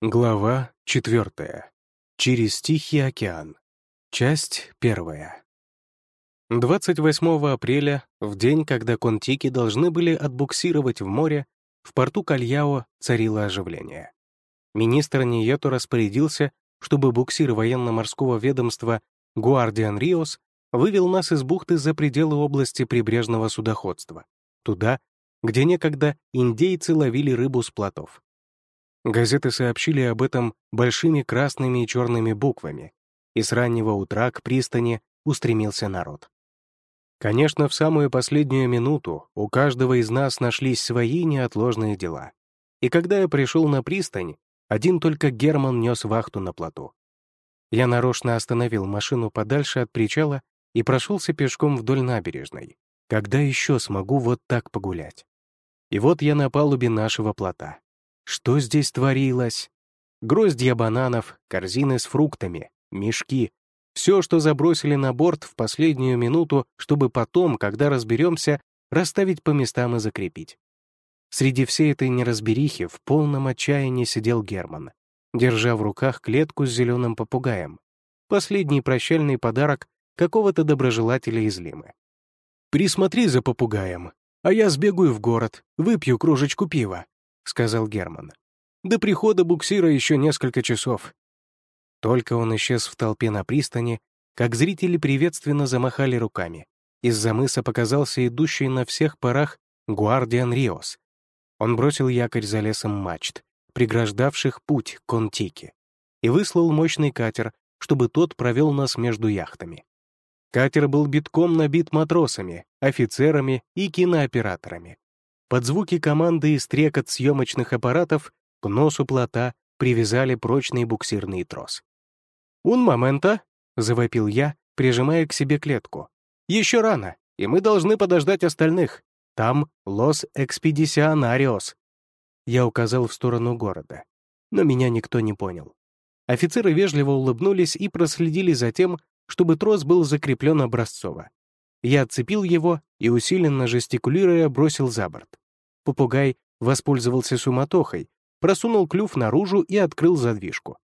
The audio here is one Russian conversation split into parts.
Глава 4. Через Тихий океан. Часть 1. 28 апреля, в день, когда контики должны были отбуксировать в море, в порту Кальяо царило оживление. Министр Ниету распорядился, чтобы буксир военно-морского ведомства «Гуардиан Риос» вывел нас из бухты за пределы области прибрежного судоходства, туда, где некогда индейцы ловили рыбу с плотов. Газеты сообщили об этом большими красными и черными буквами, и с раннего утра к пристани устремился народ. Конечно, в самую последнюю минуту у каждого из нас нашлись свои неотложные дела. И когда я пришел на пристань, один только Герман нес вахту на плоту. Я нарочно остановил машину подальше от причала и прошелся пешком вдоль набережной. Когда еще смогу вот так погулять? И вот я на палубе нашего плота. Что здесь творилось? Гроздья бананов, корзины с фруктами, мешки. Все, что забросили на борт в последнюю минуту, чтобы потом, когда разберемся, расставить по местам и закрепить. Среди всей этой неразберихи в полном отчаянии сидел Герман, держа в руках клетку с зеленым попугаем. Последний прощальный подарок какого-то доброжелателя из Лимы. «Присмотри за попугаем, а я сбегаю в город, выпью кружечку пива», сказал Герман. «До прихода буксира еще несколько часов». Только он исчез в толпе на пристани, как зрители приветственно замахали руками. Из-за мыса показался идущий на всех парах Гуардиан Риос. Он бросил якорь за лесом мачт, преграждавших путь к Контике, и выслал мощный катер, чтобы тот провел нас между яхтами. Катер был битком набит матросами, офицерами и кинооператорами. Под звуки команды и стрекот съемочных аппаратов к носу плота привязали прочный буксирный трос. «Un момента!» — завопил я, прижимая к себе клетку. «Еще рано, и мы должны подождать остальных. Там Лос Экспедисионариос». Я указал в сторону города, но меня никто не понял. Офицеры вежливо улыбнулись и проследили за тем, чтобы трос был закреплен образцово. Я отцепил его и, усиленно жестикулируя, бросил за борт. Попугай воспользовался суматохой, просунул клюв наружу и открыл задвижку.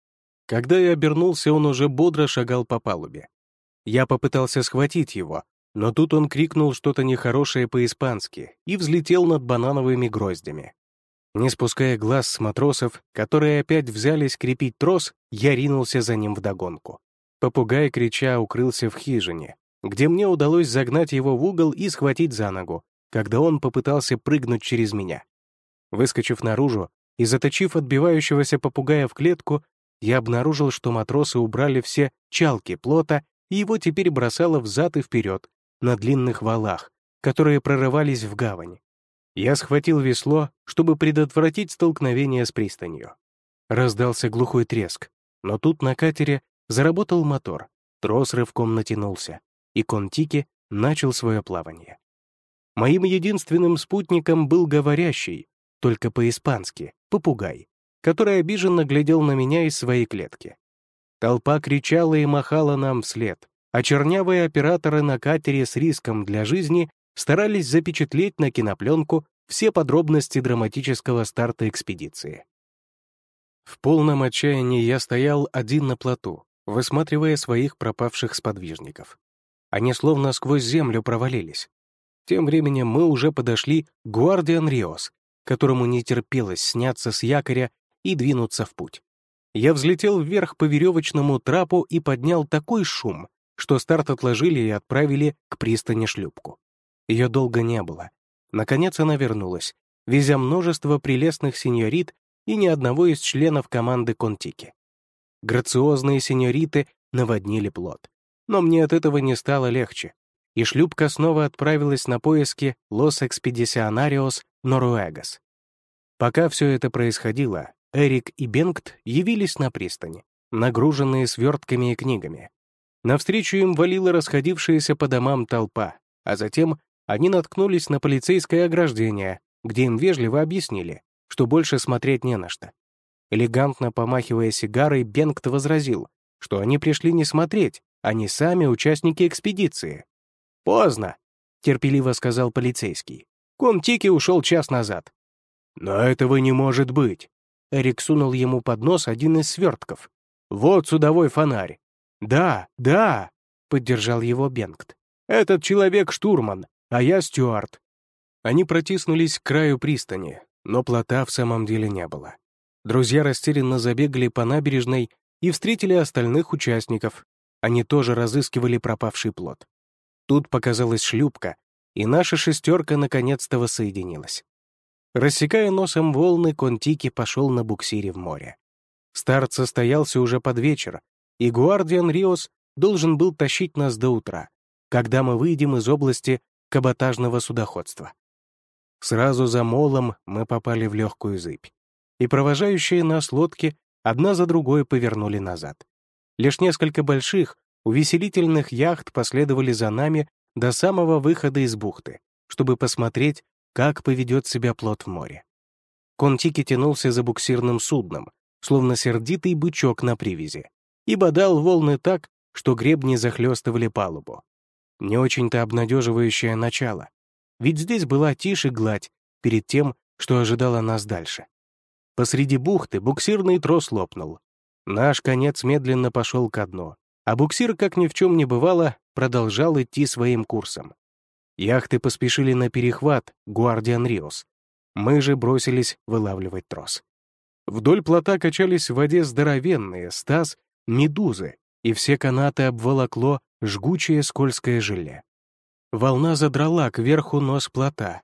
Когда я обернулся, он уже бодро шагал по палубе. Я попытался схватить его, но тут он крикнул что-то нехорошее по-испански и взлетел над банановыми гроздями. Не спуская глаз с матросов, которые опять взялись крепить трос, я ринулся за ним вдогонку. Попугай, крича, укрылся в хижине, где мне удалось загнать его в угол и схватить за ногу, когда он попытался прыгнуть через меня. Выскочив наружу и заточив отбивающегося попугая в клетку, я обнаружил, что матросы убрали все чалки плота, и его теперь бросало взад и вперед на длинных валах, которые прорывались в гавань. Я схватил весло, чтобы предотвратить столкновение с пристанью. Раздался глухой треск, но тут на катере заработал мотор, трос рывком натянулся, и Контики начал свое плавание. Моим единственным спутником был говорящий, только по-испански, попугай, который обиженно глядел на меня из своей клетки. Толпа кричала и махала нам вслед, а чернявые операторы на катере с риском для жизни старались запечатлеть на кинопленку все подробности драматического старта экспедиции. В полном отчаянии я стоял один на плоту, высматривая своих пропавших сподвижников. Они словно сквозь землю провалились. Тем временем мы уже подошли к Гуардиан Риос, которому не терпелось сняться с якоря и двинуться в путь. Я взлетел вверх по веревочному трапу и поднял такой шум, что старт отложили и отправили к пристани шлюпку. Ее долго не было. Наконец она вернулась, везя множество прелестных сеньорит и ни одного из членов команды Контики. Грациозные сеньориты наводнили плод. Но мне от этого не стало легче и шлюпка снова отправилась на поиски Лос Экспедисионариос Норуэгас. Пока все это происходило, Эрик и Бенгт явились на пристани, нагруженные свертками и книгами. Навстречу им валила расходившаяся по домам толпа, а затем они наткнулись на полицейское ограждение, где им вежливо объяснили, что больше смотреть не на что. Элегантно помахивая сигарой, Бенгт возразил, что они пришли не смотреть, они сами участники экспедиции. «Поздно», — терпеливо сказал полицейский. «Контики ушел час назад». «Но этого не может быть». Эрик сунул ему под нос один из свертков. «Вот судовой фонарь». «Да, да», — поддержал его Бенгт. «Этот человек штурман, а я стюард». Они протиснулись к краю пристани, но плота в самом деле не было. Друзья растерянно забегали по набережной и встретили остальных участников. Они тоже разыскивали пропавший плот. Тут показалась шлюпка, и наша шестерка наконец-то воссоединилась. Рассекая носом волны, Контики пошел на буксире в море. Старт состоялся уже под вечер, и Гуардиан Риос должен был тащить нас до утра, когда мы выйдем из области каботажного судоходства. Сразу за молом мы попали в легкую зыбь, и провожающие нас лодки одна за другой повернули назад. Лишь несколько больших, увеселительных яхт последовали за нами до самого выхода из бухты, чтобы посмотреть, как поведет себя плот в море. Контики тянулся за буксирным судном, словно сердитый бычок на привязи, и бодал волны так, что гребни захлестывали палубу. Не очень-то обнадеживающее начало, ведь здесь была тише гладь перед тем, что ожидало нас дальше. Посреди бухты буксирный трос лопнул. Наш конец медленно пошел ко дну, а буксир, как ни в чем не бывало, продолжал идти своим курсом. Яхты поспешили на перехват «Гуардиан Риос». Мы же бросились вылавливать трос. Вдоль плота качались в воде здоровенные стаз, медузы, и все канаты обволокло жгучее скользкое желе. Волна задрала кверху нос плота.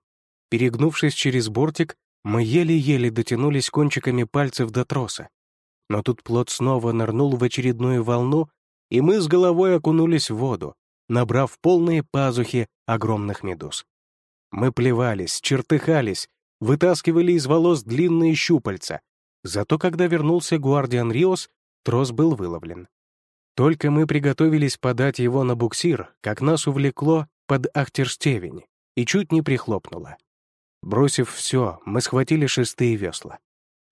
Перегнувшись через бортик, мы еле-еле дотянулись кончиками пальцев до троса. Но тут плот снова нырнул в очередную волну, и мы с головой окунулись в воду, набрав полные пазухи огромных медуз. Мы плевались, чертыхались, вытаскивали из волос длинные щупальца. Зато когда вернулся Гуардиан Риос, трос был выловлен. Только мы приготовились подать его на буксир, как нас увлекло под ахтерстевень и чуть не прихлопнуло. Бросив все, мы схватили шестые весла.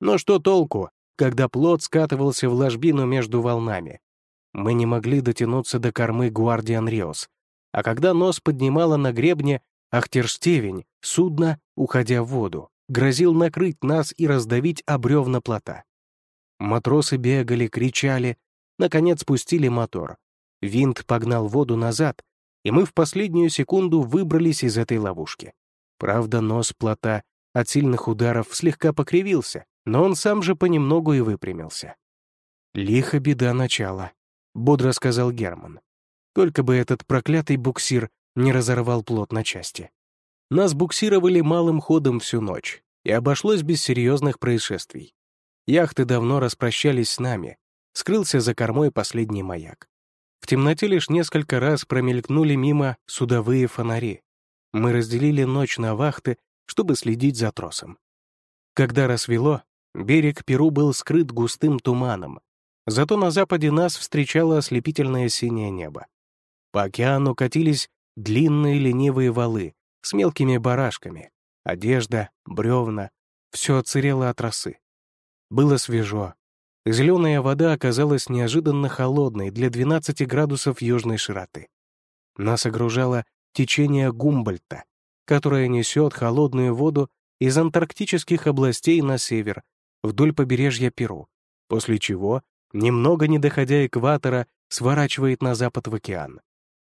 Но что толку, когда плот скатывался в ложбину между волнами, мы не могли дотянуться до кормы Гуардиан Риос, а когда нос поднимало на гребне Ахтерштевень, судно, уходя в воду, грозил накрыть нас и раздавить об бревна плота. Матросы бегали, кричали, наконец спустили мотор. Винт погнал воду назад, и мы в последнюю секунду выбрались из этой ловушки. Правда, нос плота от сильных ударов слегка покривился, но он сам же понемногу и выпрямился. Лихо беда начала. — бодро сказал Герман. «Только бы этот проклятый буксир не разорвал плот на части. Нас буксировали малым ходом всю ночь, и обошлось без серьезных происшествий. Яхты давно распрощались с нами, скрылся за кормой последний маяк. В темноте лишь несколько раз промелькнули мимо судовые фонари. Мы разделили ночь на вахты, чтобы следить за тросом. Когда рассвело, берег Перу был скрыт густым туманом, Зато на западе нас встречало ослепительное синее небо. По океану катились длинные ленивые валы с мелкими барашками. Одежда, бревна — все оцерело от росы. Было свежо. Зеленая вода оказалась неожиданно холодной для 12 градусов южной широты. Нас огружало течение Гумбольта, которое несет холодную воду из антарктических областей на север, вдоль побережья Перу, после чего немного не доходя экватора, сворачивает на запад в океан.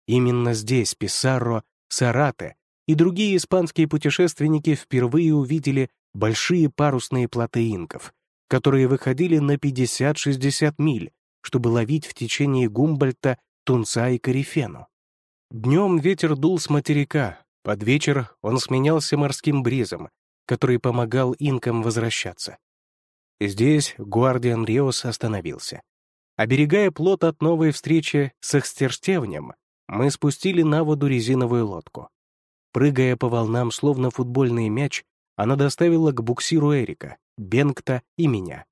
Именно здесь Писарро, Сарате и другие испанские путешественники впервые увидели большие парусные плоты инков, которые выходили на 50-60 миль, чтобы ловить в течение Гумбольта тунца и корифену. Днем ветер дул с материка, под вечер он сменялся морским бризом, который помогал инкам возвращаться. Здесь Гуардиан Риос остановился. Оберегая плот от новой встречи с Экстерстевнем, мы спустили на воду резиновую лодку. Прыгая по волнам, словно футбольный мяч, она доставила к буксиру Эрика, Бенгта и меня.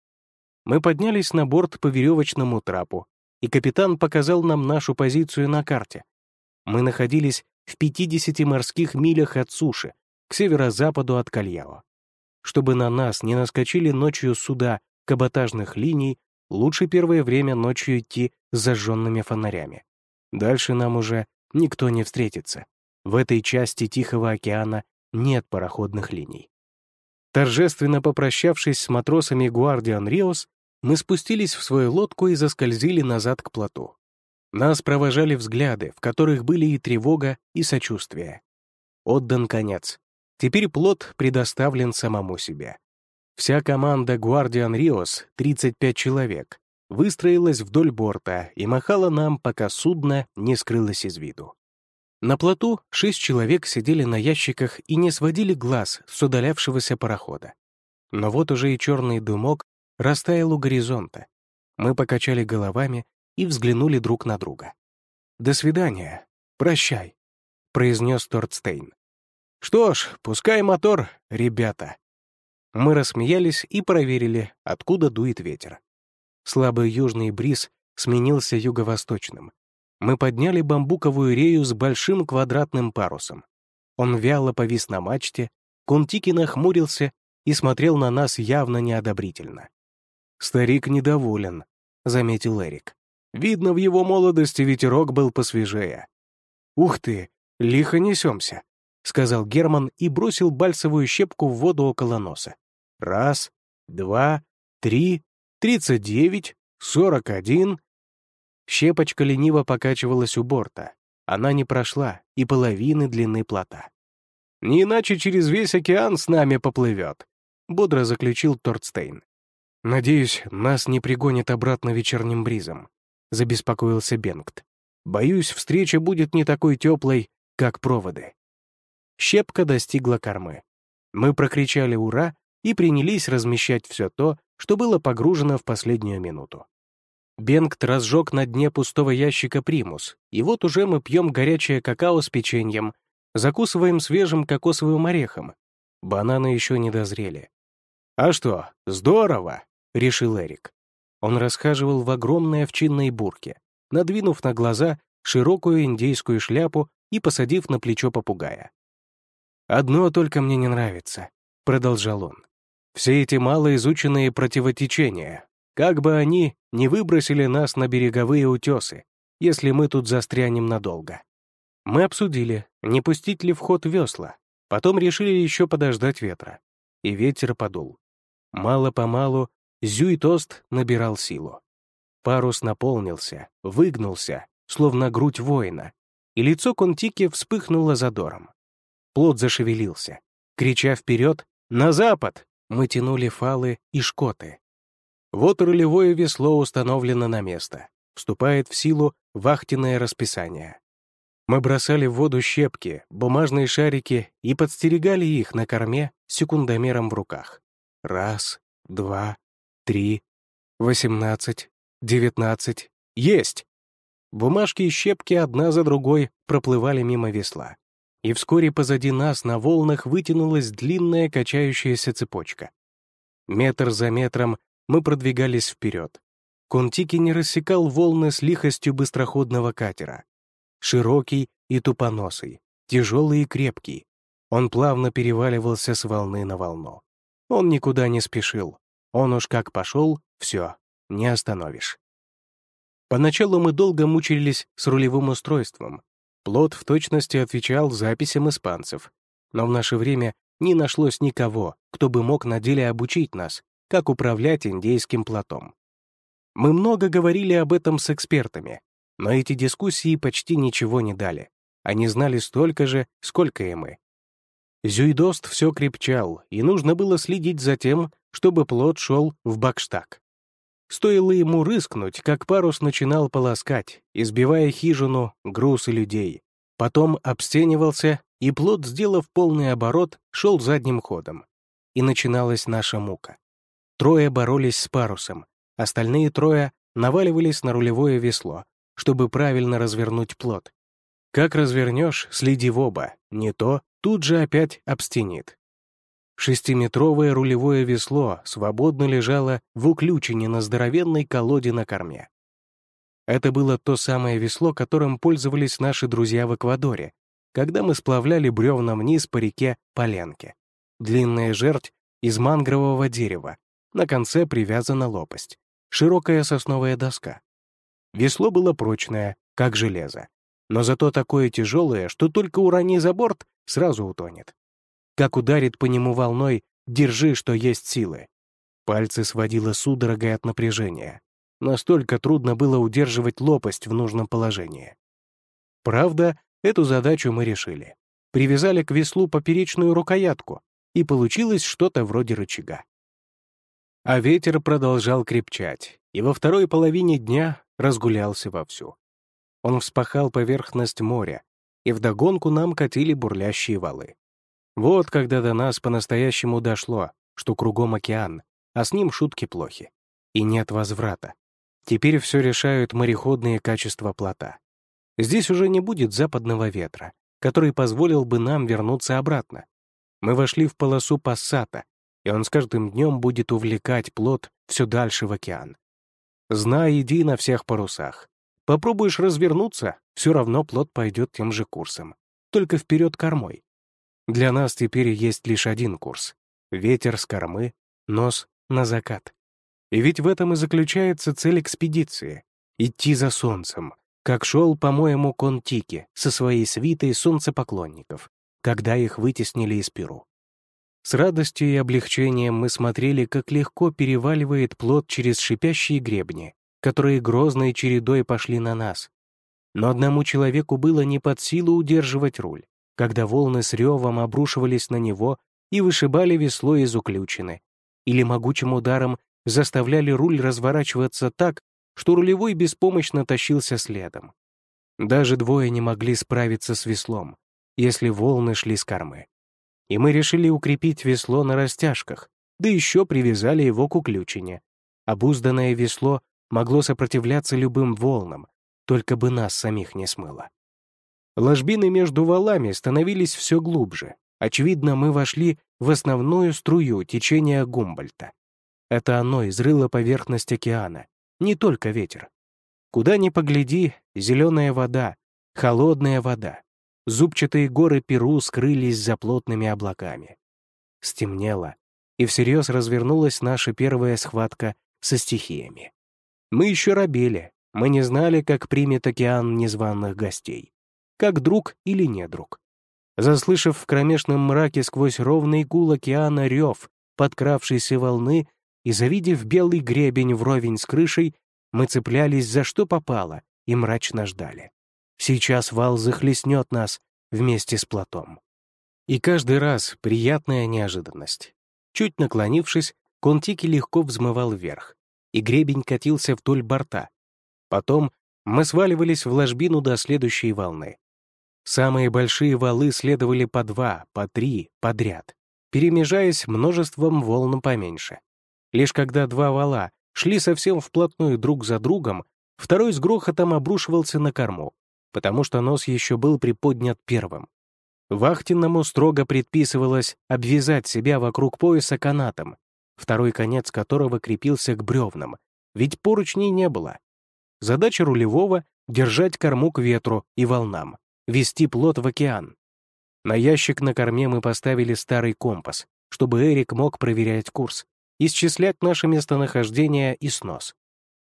Мы поднялись на борт по веревочному трапу, и капитан показал нам нашу позицию на карте. Мы находились в 50 морских милях от суши, к северо-западу от Кальяо. Чтобы на нас не наскочили ночью суда каботажных линий, лучше первое время ночью идти с зажженными фонарями. Дальше нам уже никто не встретится. В этой части Тихого океана нет пароходных линий. Торжественно попрощавшись с матросами Гуардиан Риос, мы спустились в свою лодку и заскользили назад к плоту. Нас провожали взгляды, в которых были и тревога, и сочувствие. Отдан конец. Теперь плот предоставлен самому себе. Вся команда Гуардиан Риос, 35 человек, выстроилась вдоль борта и махала нам, пока судно не скрылось из виду. На плоту шесть человек сидели на ящиках и не сводили глаз с удалявшегося парохода. Но вот уже и черный дымок растаял у горизонта. Мы покачали головами и взглянули друг на друга. «До свидания. Прощай», — произнес Тортстейн. «Что ж, пускай мотор, ребята». Мы рассмеялись и проверили, откуда дует ветер. Слабый южный бриз сменился юго-восточным. Мы подняли бамбуковую рею с большим квадратным парусом. Он вяло повис на мачте, Кунтики нахмурился и смотрел на нас явно неодобрительно. «Старик недоволен», — заметил Эрик. «Видно, в его молодости ветерок был посвежее». «Ух ты, лихо несемся», — сказал Герман и бросил бальсовую щепку в воду около носа. «Раз, два, три, тридцать девять, сорок один». Щепочка лениво покачивалась у борта. Она не прошла и половины длины плота. «Не иначе через весь океан с нами поплывет», — бодро заключил Тортстейн. «Надеюсь, нас не пригонит обратно вечерним бризом», — забеспокоился Бенгт. «Боюсь, встреча будет не такой теплой, как проводы». Щепка достигла кормы. Мы прокричали «Ура!» и принялись размещать все то, что было погружено в последнюю минуту. Бенгт разжег на дне пустого ящика примус, и вот уже мы пьем горячее какао с печеньем, закусываем свежим кокосовым орехом. Бананы еще не дозрели. «А что, здорово!» — решил Эрик. Он расхаживал в огромной овчинной бурке, надвинув на глаза широкую индейскую шляпу и посадив на плечо попугая. «Одно только мне не нравится», — продолжал он. «Все эти малоизученные противотечения, как бы они не выбросили нас на береговые утесы, если мы тут застрянем надолго. Мы обсудили, не пустить ли в ход весла, потом решили еще подождать ветра. И ветер подул. Мало-помалу Зюй-Тост набирал силу. Парус наполнился, выгнулся, словно грудь воина, и лицо Контики вспыхнуло задором. Плод зашевелился. Крича вперед «На запад!» мы тянули фалы и шкоты. Вот рулевое весло установлено на место. Вступает в силу вахтенное расписание. Мы бросали в воду щепки, бумажные шарики и подстерегали их на корме секундомером в руках. Раз, два, три, восемнадцать, девятнадцать. Есть! Бумажки и щепки одна за другой проплывали мимо весла. И вскоре позади нас на волнах вытянулась длинная качающаяся цепочка. Метр за метром мы продвигались вперед. Контики не рассекал волны с лихостью быстроходного катера. Широкий и тупоносый, тяжелый и крепкий, он плавно переваливался с волны на волну. Он никуда не спешил. Он уж как пошел, все, не остановишь. Поначалу мы долго мучились с рулевым устройством. Плот в точности отвечал записям испанцев. Но в наше время не нашлось никого, кто бы мог на деле обучить нас, как управлять индейским плотом. Мы много говорили об этом с экспертами, но эти дискуссии почти ничего не дали. Они знали столько же, сколько и мы. Зюйдост все крепчал, и нужно было следить за тем, чтобы плод шел в бакштаг. Стоило ему рыскнуть, как парус начинал полоскать, избивая хижину, груз и людей. Потом обстенивался, и плод, сделав полный оборот, шел задним ходом. И начиналась наша мука. Трое боролись с парусом, остальные трое наваливались на рулевое весло, чтобы правильно развернуть плод. Как развернешь, следи в оба, не то тут же опять обстенит. Шестиметровое рулевое весло свободно лежало в уключине на здоровенной колоде на корме. Это было то самое весло, которым пользовались наши друзья в Эквадоре, когда мы сплавляли бревна вниз по реке Поленке. Длинная жерть из мангрового дерева, на конце привязана лопасть, широкая сосновая доска. Весло было прочное, как железо, но зато такое тяжелое, что только урони за борт, сразу утонет. Как ударит по нему волной, Держи, что есть силы!» Пальцы сводило судорогой от напряжения. Настолько трудно было удерживать лопасть в нужном положении. Правда, эту задачу мы решили. Привязали к веслу поперечную рукоятку, и получилось что-то вроде рычага. А ветер продолжал крепчать, и во второй половине дня разгулялся вовсю. Он вспахал поверхность моря, и вдогонку нам катили бурлящие валы. Вот когда до нас по-настоящему дошло, что кругом океан, а с ним шутки плохи. И нет возврата. Теперь все решают мореходные качества плота. Здесь уже не будет западного ветра, который позволил бы нам вернуться обратно. Мы вошли в полосу пассата, и он с каждым днем будет увлекать плот все дальше в океан. Знай, иди на всех парусах. Попробуешь развернуться, все равно плот пойдет тем же курсом, только вперед кормой. Для нас теперь есть лишь один курс — ветер с кормы, нос на закат. И ведь в этом и заключается цель экспедиции — идти за солнцем, как шел, по-моему, Контики со своей свитой солнцепоклонников, когда их вытеснили из Перу. С радостью и облегчением мы смотрели, как легко переваливает плод через шипящие гребни, которые грозной чередой пошли на нас. Но одному человеку было не под силу удерживать руль, когда волны с ревом обрушивались на него и вышибали весло из уключины, или могучим ударом заставляли руль разворачиваться так, что рулевой беспомощно тащился следом. Даже двое не могли справиться с веслом, если волны шли с кормы. И мы решили укрепить весло на растяжках, да еще привязали его к уключине. Обузданное весло могло сопротивляться любым волнам, только бы нас самих не смыло. Ложбины между валами становились все глубже. Очевидно, мы вошли в основную струю течения Гумбольта. Это оно изрыло поверхность океана, не только ветер. Куда ни погляди, зеленая вода, холодная вода. Зубчатые горы Перу скрылись за плотными облаками. Стемнело, и всерьез развернулась наша первая схватка со стихиями. Мы еще робели, мы не знали, как примет океан незваных гостей. Как друг или не друг. Заслышав в кромешном мраке сквозь ровный гул океана рев подкравшейся волны, и, завидев белый гребень вровень с крышей, мы цеплялись за что попало и мрачно ждали. Сейчас вал захлестнет нас вместе с плотом. И каждый раз приятная неожиданность. Чуть наклонившись, Контики легко взмывал вверх, и гребень катился вдоль борта. Потом мы сваливались в ложбину до следующей волны. Самые большие валы следовали по два, по три подряд, перемежаясь множеством волн поменьше. Лишь когда два вала шли совсем вплотную друг за другом, второй с грохотом обрушивался на корму, потому что нос еще был приподнят первым. Вахтенному строго предписывалось обвязать себя вокруг пояса канатом, второй конец которого крепился к бревнам, ведь поручней не было. Задача рулевого — держать корму к ветру и волнам, вести плот в океан. На ящик на корме мы поставили старый компас, чтобы Эрик мог проверять курс исчислять наше местонахождение и снос.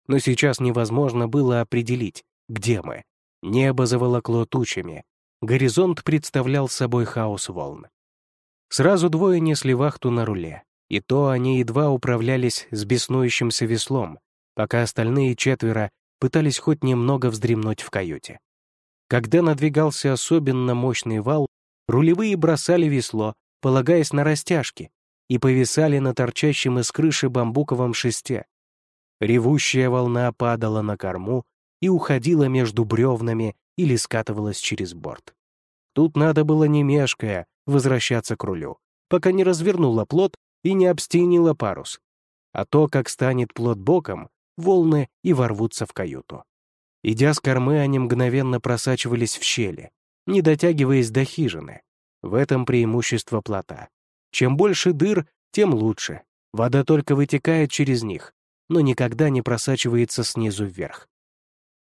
Но сейчас невозможно было определить, где мы. Небо заволокло тучами, горизонт представлял собой хаос волн. Сразу двое несли вахту на руле, и то они едва управлялись с беснующимся веслом, пока остальные четверо пытались хоть немного вздремнуть в каюте. Когда надвигался особенно мощный вал, рулевые бросали весло, полагаясь на растяжки, и повисали на торчащем из крыши бамбуковом шесте. Ревущая волна падала на корму и уходила между бревнами или скатывалась через борт. Тут надо было не мешкая возвращаться к рулю, пока не развернула плот и не обстенила парус. А то, как станет плот боком, волны и ворвутся в каюту. Идя с кормы, они мгновенно просачивались в щели, не дотягиваясь до хижины. В этом преимущество плота. Чем больше дыр, тем лучше. Вода только вытекает через них, но никогда не просачивается снизу вверх.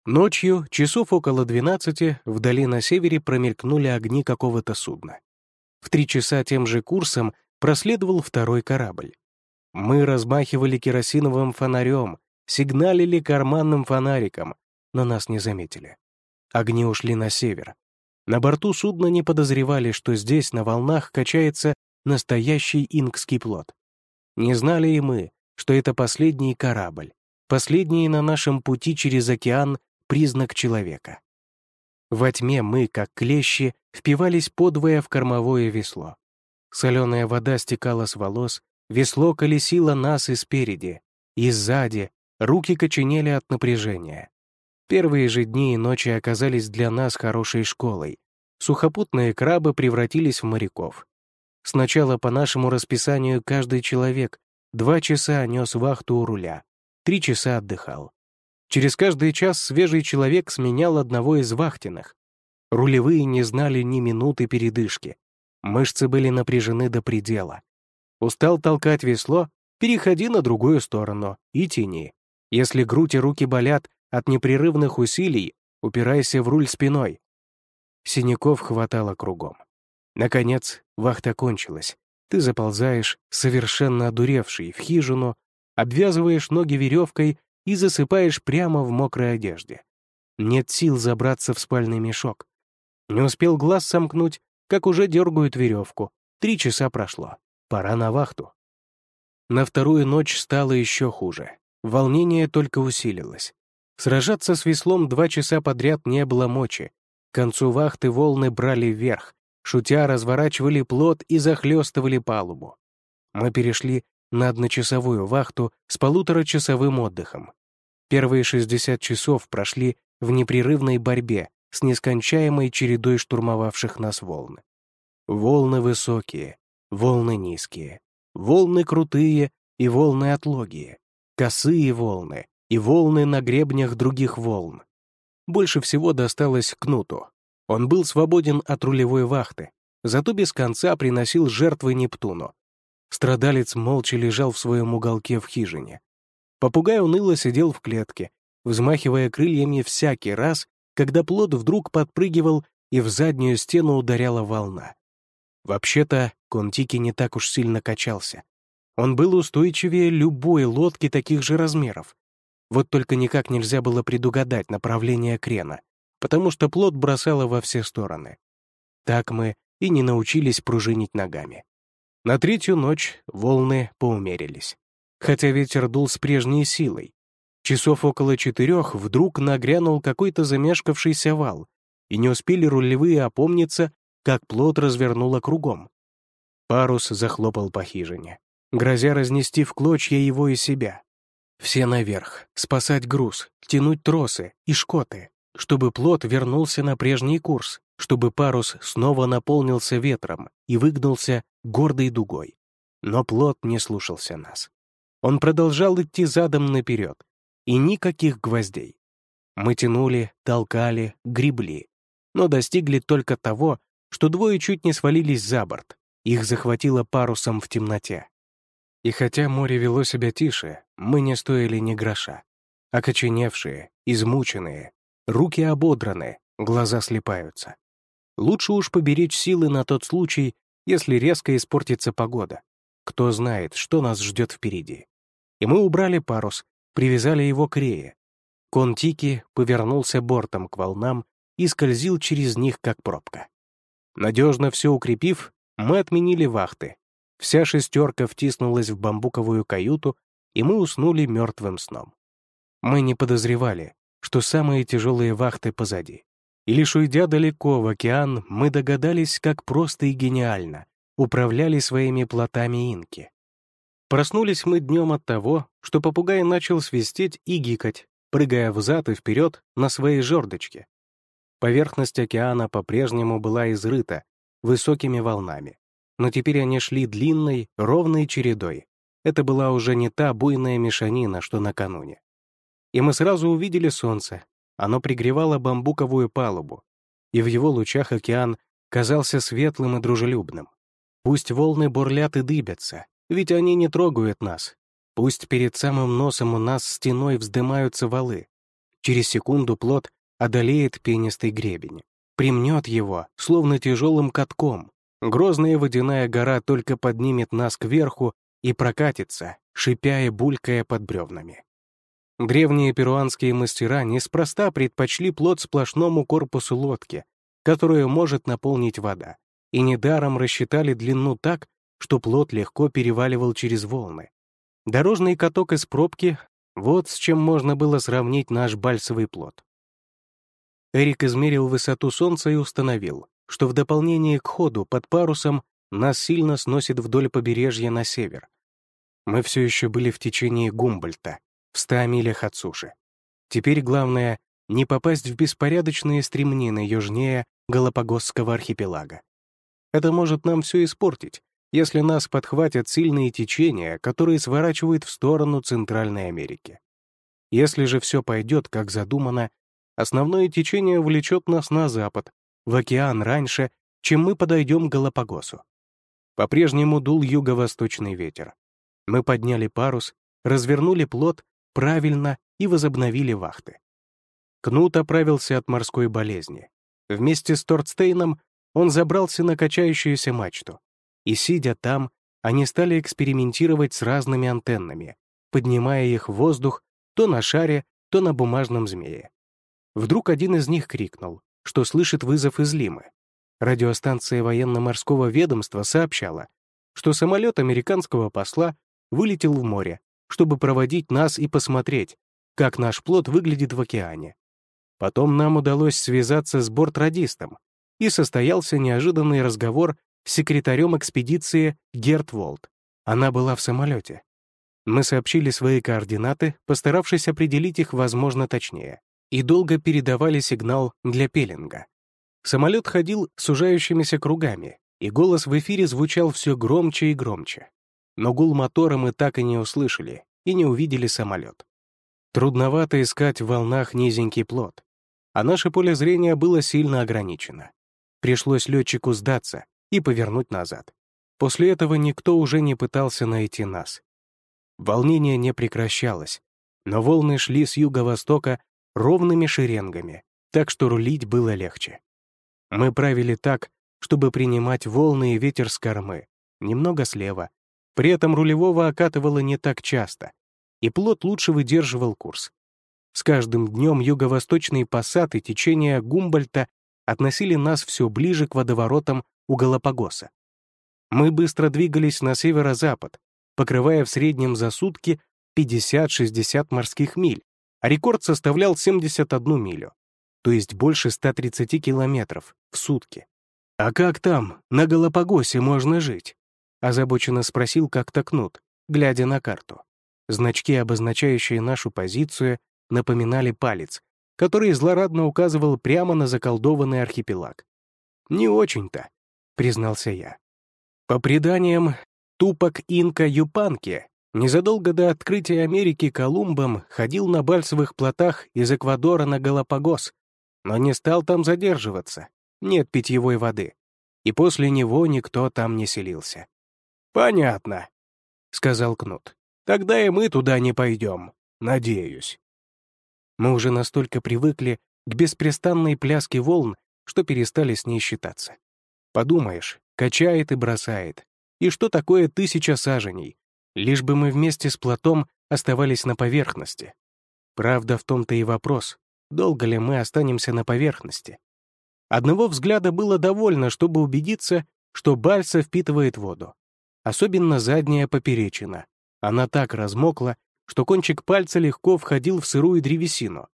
Ночью, часов около 12, вдали на севере промелькнули огни какого-то судна. В три часа тем же курсом проследовал второй корабль. Мы размахивали керосиновым фонарем, сигналили карманным фонариком, но нас не заметили. Огни ушли на север. На борту судна не подозревали, что здесь на волнах качается настоящий инкский плод. Не знали и мы, что это последний корабль, последний на нашем пути через океан признак человека. Во тьме мы, как клещи, впивались подвое в кормовое весло. Соленая вода стекала с волос, весло колесило нас и спереди, и сзади, руки коченели от напряжения. Первые же дни и ночи оказались для нас хорошей школой. Сухопутные крабы превратились в моряков. Сначала по нашему расписанию каждый человек два часа нес вахту у руля, три часа отдыхал. Через каждый час свежий человек сменял одного из вахтенных. Рулевые не знали ни минуты передышки. Мышцы были напряжены до предела. Устал толкать весло, переходи на другую сторону и тяни. Если грудь и руки болят от непрерывных усилий, упирайся в руль спиной. Синяков хватало кругом. Наконец, вахта кончилась. Ты заползаешь, совершенно одуревший, в хижину, обвязываешь ноги веревкой и засыпаешь прямо в мокрой одежде. Нет сил забраться в спальный мешок. Не успел глаз сомкнуть, как уже дергают веревку. Три часа прошло. Пора на вахту. На вторую ночь стало еще хуже. Волнение только усилилось. Сражаться с веслом два часа подряд не было мочи. К концу вахты волны брали вверх, шутя разворачивали плот и захлестывали палубу. Мы перешли на одночасовую вахту с полуторачасовым отдыхом. Первые 60 часов прошли в непрерывной борьбе с нескончаемой чередой штурмовавших нас волн. Волны высокие, волны низкие, волны крутые и волны отлогие, косые волны и волны на гребнях других волн. Больше всего досталось Кнуту. Он был свободен от рулевой вахты, зато без конца приносил жертвы Нептуну. Страдалец молча лежал в своем уголке в хижине. Попугай уныло сидел в клетке, взмахивая крыльями всякий раз, когда плод вдруг подпрыгивал и в заднюю стену ударяла волна. Вообще-то, Контики не так уж сильно качался. Он был устойчивее любой лодки таких же размеров. Вот только никак нельзя было предугадать направление крена, потому что плод бросало во все стороны. Так мы и не научились пружинить ногами. На третью ночь волны поумерились, хотя ветер дул с прежней силой. Часов около четырех вдруг нагрянул какой-то замешкавшийся вал, и не успели рулевые опомниться, как плод развернуло кругом. Парус захлопал по хижине, грозя разнести в клочья его и себя. Все наверх, спасать груз, тянуть тросы и шкоты, чтобы плот вернулся на прежний курс, чтобы парус снова наполнился ветром и выгнулся гордой дугой. Но плот не слушался нас. Он продолжал идти задом наперед, и никаких гвоздей. Мы тянули, толкали, гребли, но достигли только того, что двое чуть не свалились за борт. Их захватило парусом в темноте. И хотя море вело себя тише, мы не стоили ни гроша. Окоченевшие, измученные, руки ободраны, глаза слепаются. Лучше уж поберечь силы на тот случай, если резко испортится погода. Кто знает, что нас ждет впереди. И мы убрали парус, привязали его к рее. Контики повернулся бортом к волнам и скользил через них, как пробка. Надежно все укрепив, мы отменили вахты, Вся шестерка втиснулась в бамбуковую каюту, и мы уснули мертвым сном. Мы не подозревали, что самые тяжелые вахты позади. И лишь уйдя далеко в океан, мы догадались, как просто и гениально управляли своими плотами инки. Проснулись мы днем от того, что попугай начал свистеть и гикать, прыгая взад и вперед на своей жердочке. Поверхность океана по-прежнему была изрыта высокими волнами но теперь они шли длинной, ровной чередой. Это была уже не та буйная мешанина, что накануне. И мы сразу увидели солнце. Оно пригревало бамбуковую палубу, и в его лучах океан казался светлым и дружелюбным. Пусть волны бурлят и дыбятся, ведь они не трогают нас. Пусть перед самым носом у нас стеной вздымаются валы. Через секунду плод одолеет пенистый гребень, примнет его, словно тяжелым катком, Грозная водяная гора только поднимет нас кверху и прокатится, шипя и булькая под бревнами. Древние перуанские мастера неспроста предпочли плод сплошному корпусу лодки, которую может наполнить вода, и недаром рассчитали длину так, что плот легко переваливал через волны. Дорожный каток из пробки — вот с чем можно было сравнить наш бальсовый плот. Эрик измерил высоту Солнца и установил, что в дополнение к ходу под парусом нас сильно сносит вдоль побережья на север. Мы все еще были в течение Гумбольта, в ста милях от суши. Теперь главное — не попасть в беспорядочные стремнины южнее Галапагосского архипелага. Это может нам все испортить, если нас подхватят сильные течения, которые сворачивают в сторону Центральной Америки. Если же все пойдет, как задумано, основное течение влечет нас на запад, в океан раньше, чем мы подойдем к Галапагосу. По-прежнему дул юго-восточный ветер. Мы подняли парус, развернули плот правильно и возобновили вахты. Кнут оправился от морской болезни. Вместе с Тортстейном он забрался на качающуюся мачту. И, сидя там, они стали экспериментировать с разными антеннами, поднимая их в воздух то на шаре, то на бумажном змее. Вдруг один из них крикнул, что слышит вызов из Лимы. Радиостанция военно-морского ведомства сообщала, что самолет американского посла вылетел в море, чтобы проводить нас и посмотреть, как наш плод выглядит в океане. Потом нам удалось связаться с бортрадистом, и состоялся неожиданный разговор с секретарем экспедиции Герт Волт. Она была в самолете. Мы сообщили свои координаты, постаравшись определить их, возможно, точнее, и долго передавали сигнал для пеленга. Самолет ходил сужающимися кругами, и голос в эфире звучал все громче и громче. Но гул мотора мы так и не услышали и не увидели самолет. Трудновато искать в волнах низенький плод, а наше поле зрения было сильно ограничено. Пришлось летчику сдаться и повернуть назад. После этого никто уже не пытался найти нас. Волнение не прекращалось, но волны шли с юго-востока ровными шеренгами, так что рулить было легче. Мы правили так, чтобы принимать волны и ветер с кормы, немного слева. При этом рулевого окатывало не так часто, и плот лучше выдерживал курс. С каждым днем юго-восточные пассаты течения Гумбольта относили нас все ближе к водоворотам у Галапагоса. Мы быстро двигались на северо-запад, покрывая в среднем за сутки 50-60 морских миль, а рекорд составлял 71 милю, то есть больше 130 километров в сутки. «А как там, на Галапагосе, можно жить?» — озабоченно спросил как-то Кнут, глядя на карту. Значки, обозначающие нашу позицию, напоминали палец, который злорадно указывал прямо на заколдованный архипелаг. «Не очень-то», — признался я. По преданиям, тупок инка Юпанки незадолго до открытия Америки Колумбом ходил на бальсовых плотах из Эквадора на Галапагос, но не стал там задерживаться, нет питьевой воды, и после него никто там не селился. «Понятно», — сказал Кнут. «Тогда и мы туда не пойдем, надеюсь». Мы уже настолько привыкли к беспрестанной пляске волн, что перестали с ней считаться. Подумаешь, качает и бросает. И что такое тысяча саженей? Лишь бы мы вместе с плотом оставались на поверхности. Правда, в том-то и вопрос, долго ли мы останемся на поверхности. Одного взгляда было довольно, чтобы убедиться, что бальса впитывает воду. Особенно задняя поперечина. Она так размокла, что кончик пальца легко входил в сырую древесину.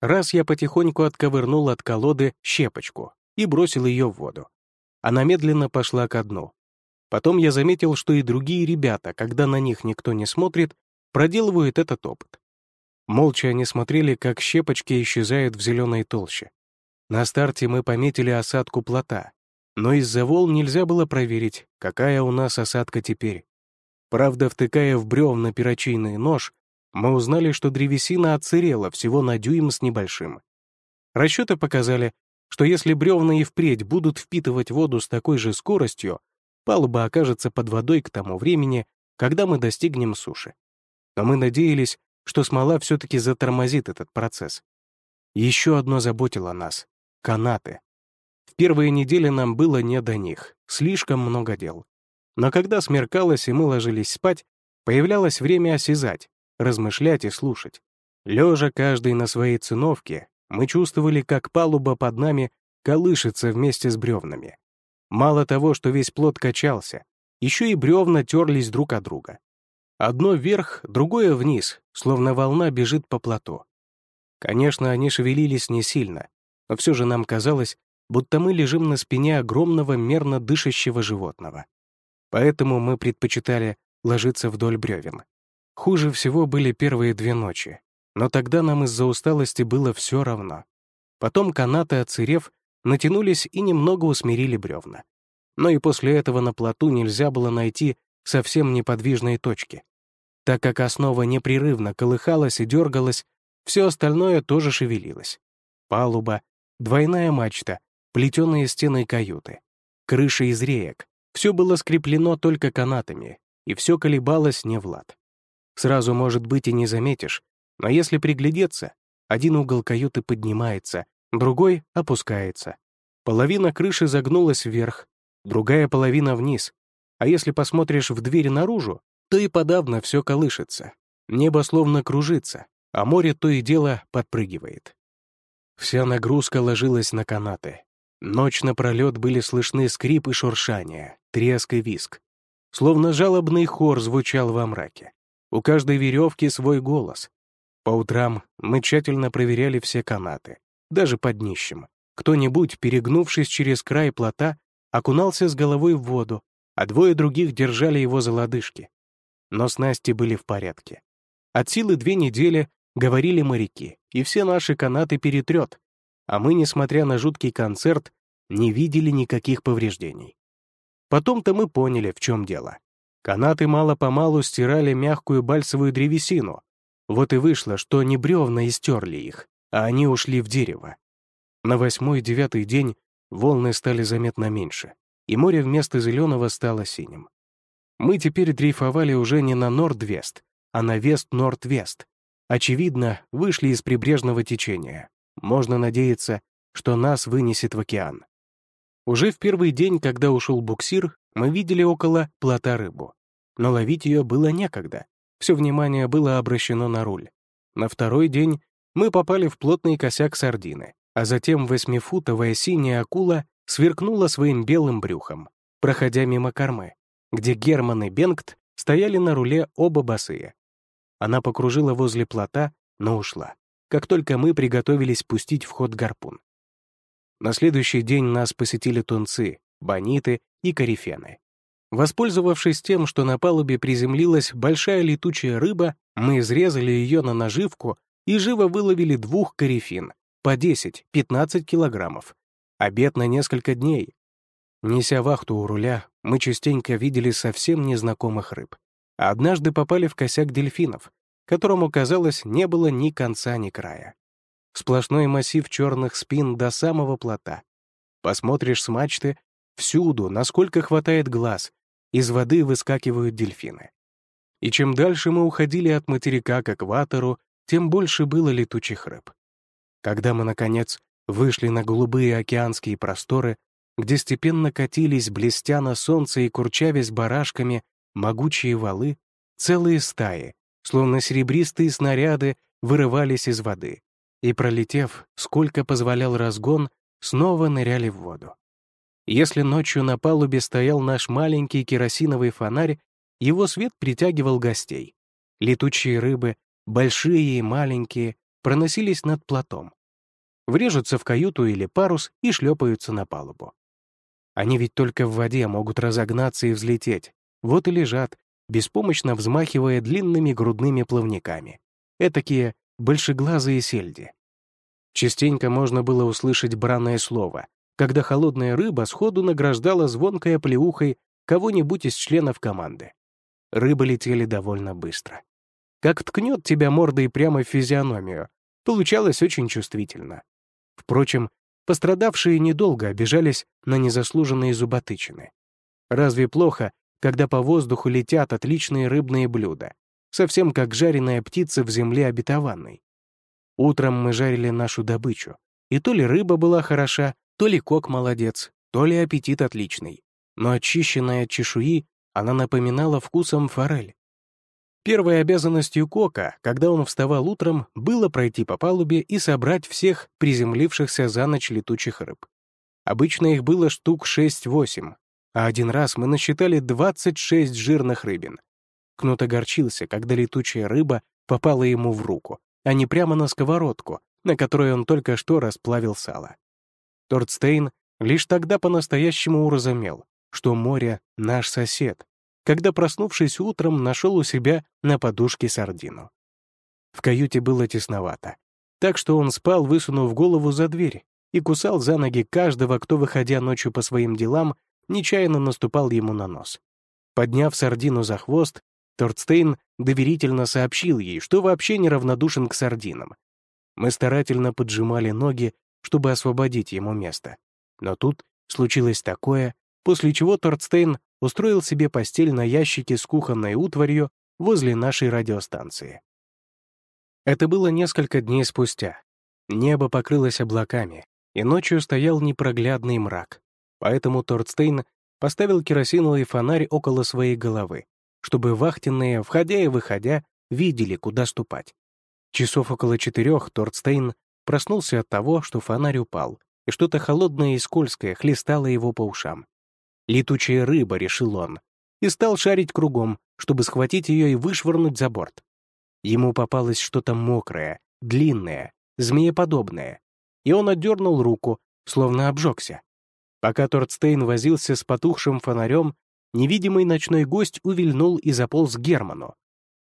Раз я потихоньку отковырнул от колоды щепочку и бросил ее в воду. Она медленно пошла ко дну. Потом я заметил, что и другие ребята, когда на них никто не смотрит, проделывают этот опыт. Молча они смотрели, как щепочки исчезают в зеленой толще. На старте мы пометили осадку плота, но из-за волн нельзя было проверить, какая у нас осадка теперь. Правда, втыкая в бревна перочинный нож, мы узнали, что древесина отсырела всего на дюйм с небольшим. Расчеты показали, что если бревна и впредь будут впитывать воду с такой же скоростью, палуба окажется под водой к тому времени, когда мы достигнем суши. Но мы надеялись, что смола все-таки затормозит этот процесс. Еще одно заботило нас — канаты. В первые недели нам было не до них, слишком много дел. Но когда смеркалось и мы ложились спать, появлялось время осязать, размышлять и слушать. Лежа каждый на своей циновке, мы чувствовали, как палуба под нами колышется вместе с бревнами. Мало того, что весь плод качался, еще и бревна терлись друг от друга. Одно вверх, другое вниз, словно волна бежит по плоту. Конечно, они шевелились не сильно, но все же нам казалось, будто мы лежим на спине огромного мерно дышащего животного. Поэтому мы предпочитали ложиться вдоль бревен. Хуже всего были первые две ночи, но тогда нам из-за усталости было все равно. Потом канаты, отсырев, натянулись и немного усмирили бревна. Но и после этого на плоту нельзя было найти совсем неподвижные точки. Так как основа непрерывно колыхалась и дергалась, все остальное тоже шевелилось. Палуба, двойная мачта, плетеные стены каюты, крыша из реек — все было скреплено только канатами, и все колебалось не в лад. Сразу, может быть, и не заметишь, но если приглядеться, один угол каюты поднимается, другой опускается. Половина крыши загнулась вверх, другая половина вниз, а если посмотришь в дверь наружу, то и подавно все колышется. Небо словно кружится, а море то и дело подпрыгивает. Вся нагрузка ложилась на канаты. Ночь напролет были слышны скрип и шуршание, треск и виск. Словно жалобный хор звучал во мраке. У каждой веревки свой голос. По утрам мы тщательно проверяли все канаты, даже под днищем. Кто-нибудь, перегнувшись через край плота, окунался с головой в воду, а двое других держали его за лодыжки. Но снасти были в порядке. От силы две недели говорили моряки, и все наши канаты перетрет, а мы, несмотря на жуткий концерт, не видели никаких повреждений. Потом-то мы поняли, в чем дело. Канаты мало-помалу стирали мягкую бальсовую древесину. Вот и вышло, что не бревна истерли их, а они ушли в дерево. На восьмой-девятый день волны стали заметно меньше, и море вместо зеленого стало синим. Мы теперь дрейфовали уже не на Норд-Вест, а на Вест-Норд-Вест. Очевидно, вышли из прибрежного течения. Можно надеяться, что нас вынесет в океан. Уже в первый день, когда ушел буксир, мы видели около плота рыбу. Но ловить ее было некогда. Все внимание было обращено на руль. На второй день мы попали в плотный косяк сардины, а затем восьмифутовая синяя акула сверкнула своим белым брюхом, проходя мимо кормы, где Герман и Бенгт стояли на руле оба босые. Она покружила возле плота, но ушла, как только мы приготовились пустить в ход гарпун. На следующий день нас посетили тунцы, бониты и корифены. Воспользовавшись тем, что на палубе приземлилась большая летучая рыба, мы изрезали ее на наживку и живо выловили двух корифин по 10-15 килограммов. Обед на несколько дней. Неся вахту у руля, мы частенько видели совсем незнакомых рыб. Однажды попали в косяк дельфинов, которому, казалось, не было ни конца, ни края. Сплошной массив черных спин до самого плота. Посмотришь с мачты, всюду, насколько хватает глаз, из воды выскакивают дельфины. И чем дальше мы уходили от материка к экватору, тем больше было летучих рыб. Когда мы, наконец, вышли на голубые океанские просторы, где степенно катились, блестя на солнце и курчавясь барашками, могучие валы, целые стаи, словно серебристые снаряды, вырывались из воды и, пролетев, сколько позволял разгон, снова ныряли в воду. Если ночью на палубе стоял наш маленький керосиновый фонарь, его свет притягивал гостей. Летучие рыбы, большие и маленькие, проносились над плотом. Врежутся в каюту или парус и шлепаются на палубу. Они ведь только в воде могут разогнаться и взлететь. Вот и лежат, беспомощно взмахивая длинными грудными плавниками. Этакие большеглазые сельди. Частенько можно было услышать бранное слово, когда холодная рыба сходу награждала звонкой оплеухой кого-нибудь из членов команды. Рыбы летели довольно быстро. Как ткнет тебя мордой прямо в физиономию, получалось очень чувствительно. Впрочем, Пострадавшие недолго обижались на незаслуженные зуботычины. Разве плохо, когда по воздуху летят отличные рыбные блюда, совсем как жареная птица в земле обетованной? Утром мы жарили нашу добычу, и то ли рыба была хороша, то ли кок молодец, то ли аппетит отличный. Но очищенная от чешуи, она напоминала вкусом форель. Первой обязанностью Кока, когда он вставал утром, было пройти по палубе и собрать всех приземлившихся за ночь летучих рыб. Обычно их было штук 6-8. а один раз мы насчитали 26 жирных рыбин. Кнут огорчился, когда летучая рыба попала ему в руку, а не прямо на сковородку, на которой он только что расплавил сало. Тортстейн лишь тогда по-настоящему уразумел, что море — наш сосед, когда, проснувшись утром, нашел у себя на подушке сардину. В каюте было тесновато, так что он спал, высунув голову за дверь, и кусал за ноги каждого, кто, выходя ночью по своим делам, нечаянно наступал ему на нос. Подняв сардину за хвост, Тортстейн доверительно сообщил ей, что вообще неравнодушен к сардинам. Мы старательно поджимали ноги, чтобы освободить ему место. Но тут случилось такое, после чего Тортстейн устроил себе постель на ящике с кухонной утварью возле нашей радиостанции. Это было несколько дней спустя. Небо покрылось облаками, и ночью стоял непроглядный мрак. Поэтому Тортстейн поставил керосиновый фонарь около своей головы, чтобы вахтенные, входя и выходя, видели, куда ступать. Часов около четырех Тортстейн проснулся от того, что фонарь упал, и что-то холодное и скользкое хлестало его по ушам. «Летучая рыба», — решил он, и стал шарить кругом, чтобы схватить ее и вышвырнуть за борт. Ему попалось что-то мокрое, длинное, змееподобное, и он отдернул руку, словно обжегся. Пока Тортстейн возился с потухшим фонарем, невидимый ночной гость увильнул и заполз к Герману.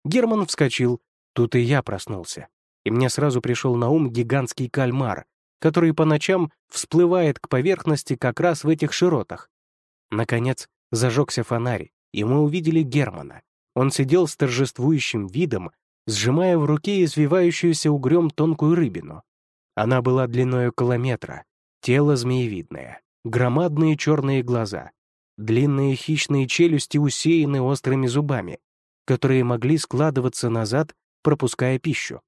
Герман вскочил, тут и я проснулся. И мне сразу пришел на ум гигантский кальмар, который по ночам всплывает к поверхности как раз в этих широтах. Наконец, зажегся фонарь, и мы увидели Германа. Он сидел с торжествующим видом, сжимая в руке извивающуюся угрём тонкую рыбину. Она была длиной около метра, тело змеевидное. Громадные черные глаза, длинные хищные челюсти усеяны острыми зубами, которые могли складываться назад, пропуская пищу.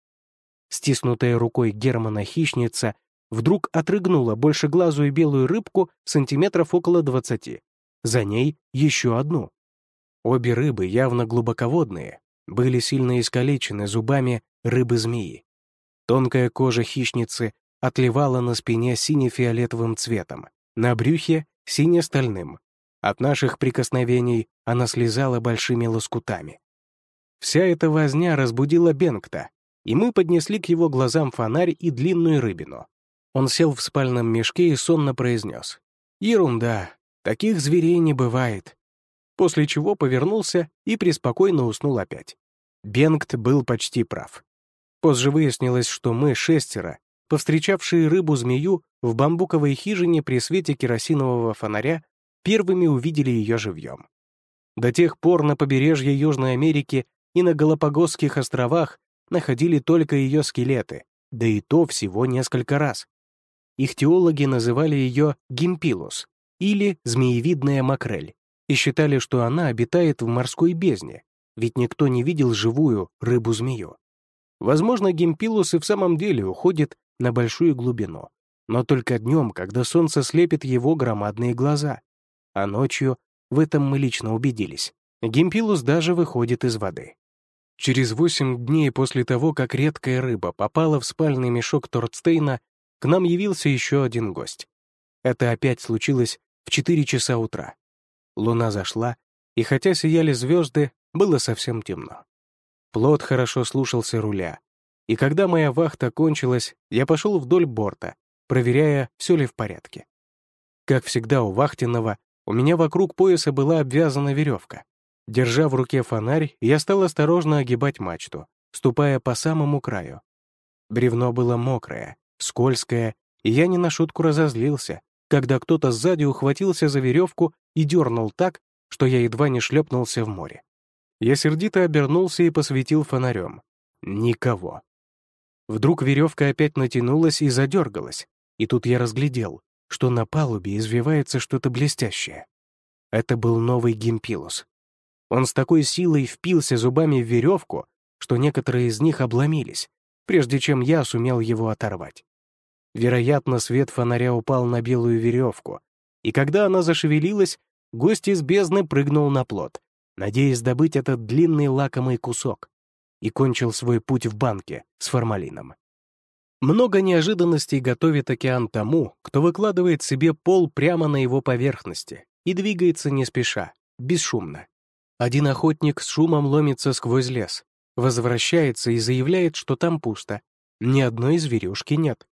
Стиснутая рукой Германа хищница вдруг отрыгнула большеглазую белую рыбку сантиметров около двадцати. За ней еще одну. Обе рыбы, явно глубоководные, были сильно искалечены зубами рыбы-змеи. Тонкая кожа хищницы отливала на спине сине-фиолетовым цветом, на брюхе — сине-стальным. От наших прикосновений она слезала большими лоскутами. Вся эта возня разбудила Бенгта, и мы поднесли к его глазам фонарь и длинную рыбину. Он сел в спальном мешке и сонно произнес. «Ерунда, таких зверей не бывает». После чего повернулся и преспокойно уснул опять. Бенгт был почти прав. Позже выяснилось, что мы шестеро повстречавшие рыбу-змею в бамбуковой хижине при свете керосинового фонаря, первыми увидели ее живьем. До тех пор на побережье Южной Америки и на Галапагосских островах находили только ее скелеты, да и то всего несколько раз. Их теологи называли ее гимпилус или змеевидная макрель и считали, что она обитает в морской бездне, ведь никто не видел живую рыбу-змею. Возможно, гимпилус и в самом деле уходит на большую глубину, но только днем, когда солнце слепит его громадные глаза. А ночью, в этом мы лично убедились, гимпилус даже выходит из воды. Через восемь дней после того, как редкая рыба попала в спальный мешок Тортстейна, к нам явился еще один гость. Это опять случилось в 4 часа утра. Луна зашла, и хотя сияли звезды, было совсем темно. Плод хорошо слушался руля, и когда моя вахта кончилась, я пошел вдоль борта, проверяя, все ли в порядке. Как всегда у вахтенного, у меня вокруг пояса была обвязана веревка. Держа в руке фонарь, я стал осторожно огибать мачту, ступая по самому краю. Бревно было мокрое, скользкое, и я не на шутку разозлился, когда кто-то сзади ухватился за веревку и дернул так, что я едва не шлепнулся в море. Я сердито обернулся и посветил фонарем. Никого. Вдруг веревка опять натянулась и задергалась, и тут я разглядел, что на палубе извивается что-то блестящее. Это был новый гимпилус. Он с такой силой впился зубами в веревку, что некоторые из них обломились, прежде чем я сумел его оторвать. Вероятно, свет фонаря упал на белую веревку, и когда она зашевелилась, гость из бездны прыгнул на плот, надеясь добыть этот длинный лакомый кусок и кончил свой путь в банке с формалином. Много неожиданностей готовит океан тому, кто выкладывает себе пол прямо на его поверхности и двигается не спеша, бесшумно. Один охотник с шумом ломится сквозь лес, возвращается и заявляет, что там пусто. Ни одной зверюшки нет.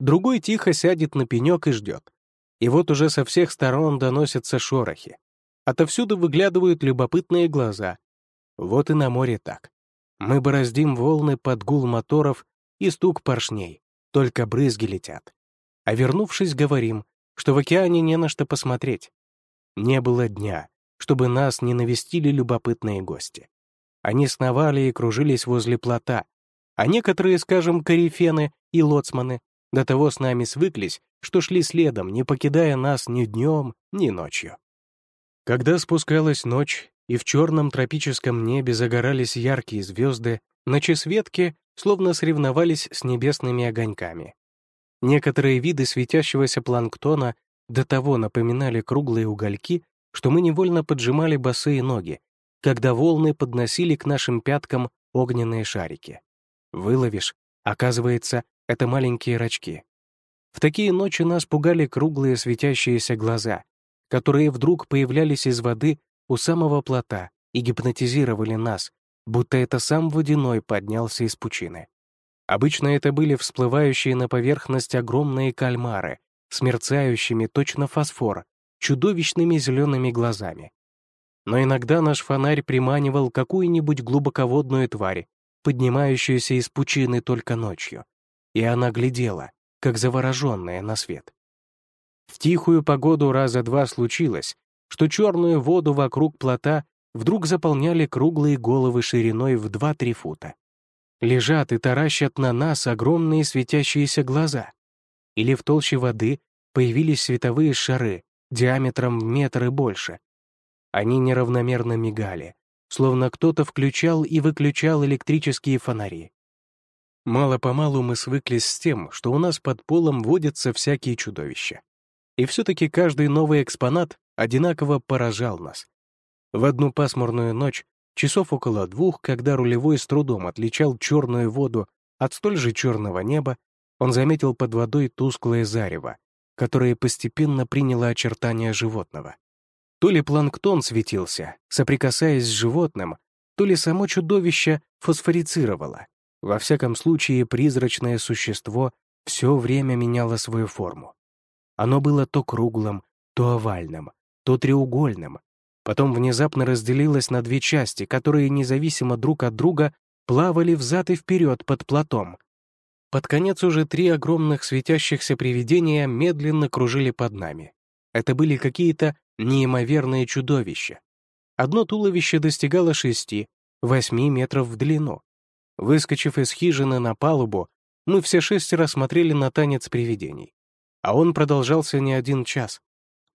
Другой тихо сядет на пенек и ждет. И вот уже со всех сторон доносятся шорохи. Отовсюду выглядывают любопытные глаза. Вот и на море так. Мы бороздим волны под гул моторов и стук поршней, только брызги летят. А вернувшись, говорим, что в океане не на что посмотреть. Не было дня, чтобы нас не навестили любопытные гости. Они сновали и кружились возле плота, а некоторые, скажем, корифены и лоцманы до того с нами свыклись, что шли следом, не покидая нас ни днем, ни ночью. Когда спускалась ночь, и в черном тропическом небе загорались яркие звезды, ночесветки словно соревновались с небесными огоньками. Некоторые виды светящегося планктона до того напоминали круглые угольки, что мы невольно поджимали босые ноги, когда волны подносили к нашим пяткам огненные шарики. Выловишь, оказывается, это маленькие рачки. В такие ночи нас пугали круглые светящиеся глаза, которые вдруг появлялись из воды у самого плота и гипнотизировали нас, будто это сам водяной поднялся из пучины. Обычно это были всплывающие на поверхность огромные кальмары с мерцающими точно фосфор, чудовищными зелеными глазами. Но иногда наш фонарь приманивал какую-нибудь глубоководную тварь, поднимающуюся из пучины только ночью, и она глядела, как завороженная на свет. В тихую погоду раза два случилось, что черную воду вокруг плота вдруг заполняли круглые головы шириной в 2-3 фута. Лежат и таращат на нас огромные светящиеся глаза. Или в толще воды появились световые шары диаметром в метр и больше. Они неравномерно мигали, словно кто-то включал и выключал электрические фонари. Мало-помалу мы свыклись с тем, что у нас под полом водятся всякие чудовища. И все-таки каждый новый экспонат одинаково поражал нас. В одну пасмурную ночь, часов около двух, когда рулевой с трудом отличал черную воду от столь же черного неба, он заметил под водой тусклое зарево, которое постепенно приняло очертания животного. То ли планктон светился, соприкасаясь с животным, то ли само чудовище фосфорицировало. Во всяком случае, призрачное существо все время меняло свою форму. Оно было то круглым, то овальным, то треугольным. Потом внезапно разделилось на две части, которые независимо друг от друга плавали взад и вперед под платом. Под конец уже три огромных светящихся привидения медленно кружили под нами. Это были какие-то неимоверные чудовища. Одно туловище достигало шести, восьми метров в длину. Выскочив из хижины на палубу, мы все шестеро смотрели на танец привидений. А он продолжался не один час.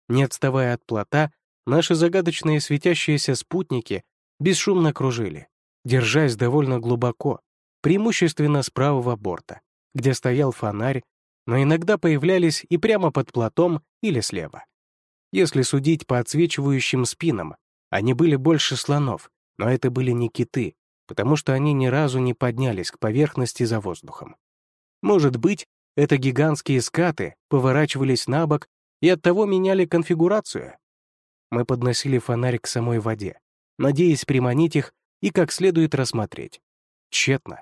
Не отставая от плота, наши загадочные светящиеся спутники бесшумно кружили, держась довольно глубоко, преимущественно с правого борта, где стоял фонарь, но иногда появлялись и прямо под плотом или слева. Если судить по отсвечивающим спинам, они были больше слонов, но это были не киты, потому что они ни разу не поднялись к поверхности за воздухом. Может быть, это гигантские скаты поворачивались на бок и оттого меняли конфигурацию? Мы подносили фонарь к самой воде, надеясь приманить их и как следует рассмотреть. Тщетно.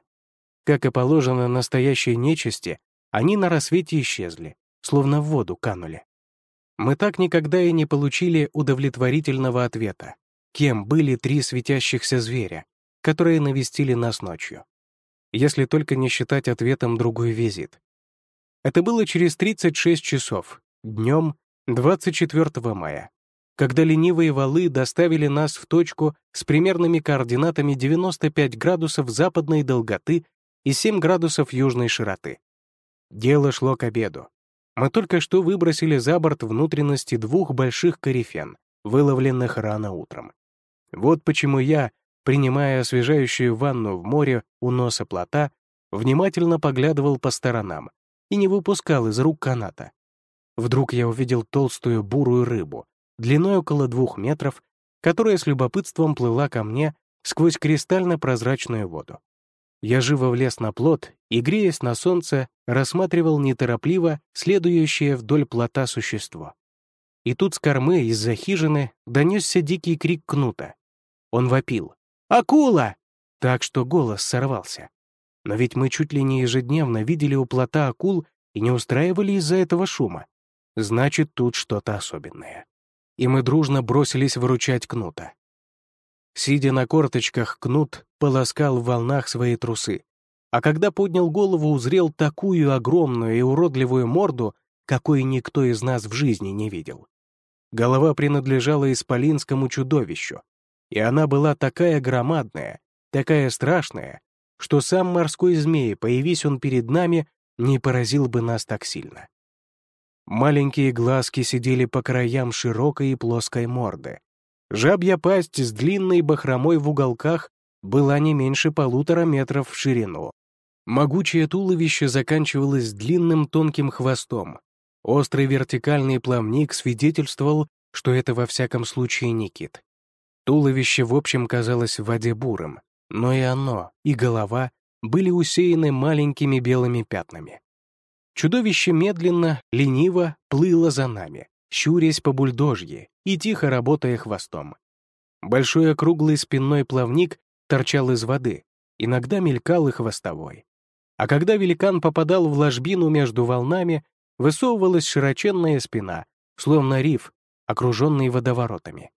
Как и положено настоящей нечисти, они на рассвете исчезли, словно в воду канули. Мы так никогда и не получили удовлетворительного ответа, кем были три светящихся зверя, которые навестили нас ночью. Если только не считать ответом другой визит. Это было через 36 часов, днем 24 мая, когда ленивые валы доставили нас в точку с примерными координатами 95 градусов западной долготы и 7 градусов южной широты. Дело шло к обеду. Мы только что выбросили за борт внутренности двух больших корифен, выловленных рано утром. Вот почему я, принимая освежающую ванну в море у носа плота, внимательно поглядывал по сторонам и не выпускал из рук каната. Вдруг я увидел толстую бурую рыбу, длиной около двух метров, которая с любопытством плыла ко мне сквозь кристально-прозрачную воду. Я живо влез на плот и, греясь на солнце, рассматривал неторопливо следующее вдоль плота существо. И тут с кормы из-за хижины донесся дикий крик кнута. Он вопил. «Акула!» Так что голос сорвался. Но ведь мы чуть ли не ежедневно видели у плота акул и не устраивали из-за этого шума. Значит, тут что-то особенное. И мы дружно бросились выручать кнута. Сидя на корточках, кнут полоскал в волнах свои трусы, а когда поднял голову, узрел такую огромную и уродливую морду, какой никто из нас в жизни не видел. Голова принадлежала исполинскому чудовищу, и она была такая громадная, такая страшная, что сам морской змей, появись он перед нами, не поразил бы нас так сильно. Маленькие глазки сидели по краям широкой и плоской морды. Жабья пасть с длинной бахромой в уголках была не меньше полутора метров в ширину. Могучее туловище заканчивалось длинным тонким хвостом. Острый вертикальный плавник свидетельствовал, что это во всяком случае не кит. Туловище, в общем, казалось в воде бурым, но и оно, и голова были усеяны маленькими белыми пятнами. Чудовище медленно, лениво плыло за нами, щурясь по бульдожье и тихо работая хвостом. Большой округлый спинной плавник торчал из воды, иногда мелькал и хвостовой. А когда великан попадал в ложбину между волнами, высовывалась широченная спина, словно риф, окруженный водоворотами.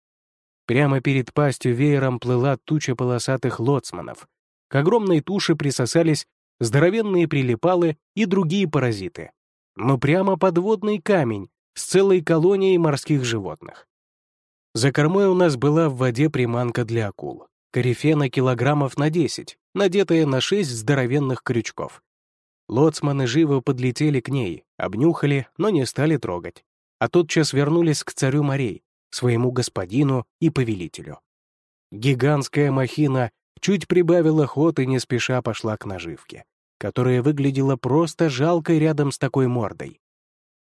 Прямо перед пастью веером плыла туча полосатых лоцманов. К огромной туше присосались здоровенные прилипалы и другие паразиты. Но прямо подводный камень с целой колонией морских животных. За кормой у нас была в воде приманка для акул. Корифена килограммов на 10, надетая на 6 здоровенных крючков. Лоцманы живо подлетели к ней, обнюхали, но не стали трогать. А тотчас вернулись к царю морей, своему господину и повелителю. Гигантская махина чуть прибавила ход и не спеша пошла к наживке, которая выглядела просто жалкой рядом с такой мордой.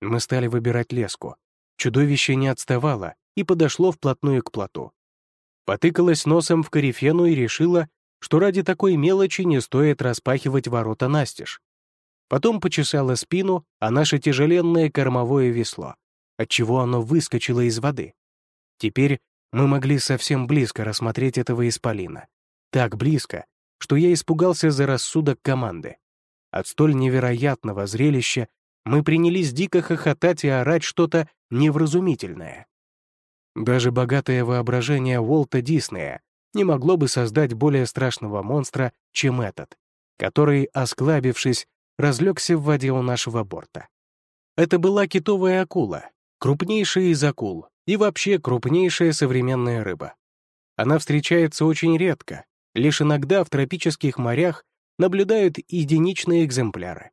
Мы стали выбирать леску. Чудовище не отставало и подошло вплотную к плоту. Потыкалась носом в корифену и решила, что ради такой мелочи не стоит распахивать ворота настежь. Потом почесала спину, а наше тяжеленное кормовое весло, отчего оно выскочило из воды. Теперь мы могли совсем близко рассмотреть этого исполина. Так близко, что я испугался за рассудок команды. От столь невероятного зрелища мы принялись дико хохотать и орать что-то невразумительное. Даже богатое воображение Уолта Диснея не могло бы создать более страшного монстра, чем этот, который, осклабившись, разлегся в воде у нашего борта. Это была китовая акула, крупнейшая из акул, и вообще крупнейшая современная рыба. Она встречается очень редко, лишь иногда в тропических морях наблюдают единичные экземпляры.